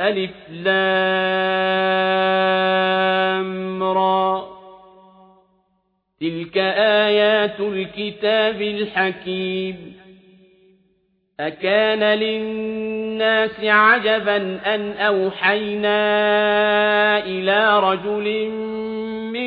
ألف لام را. تلك آيات الكتاب الحكيم. أكان للناس عجبا أن أوحينا إلى رجل